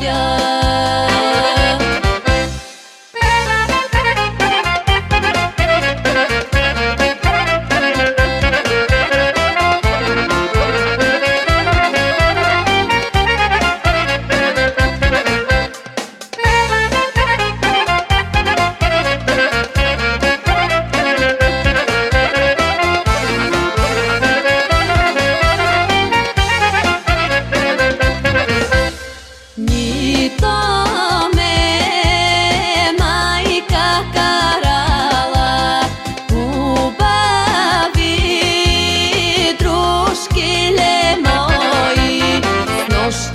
Yeah. aos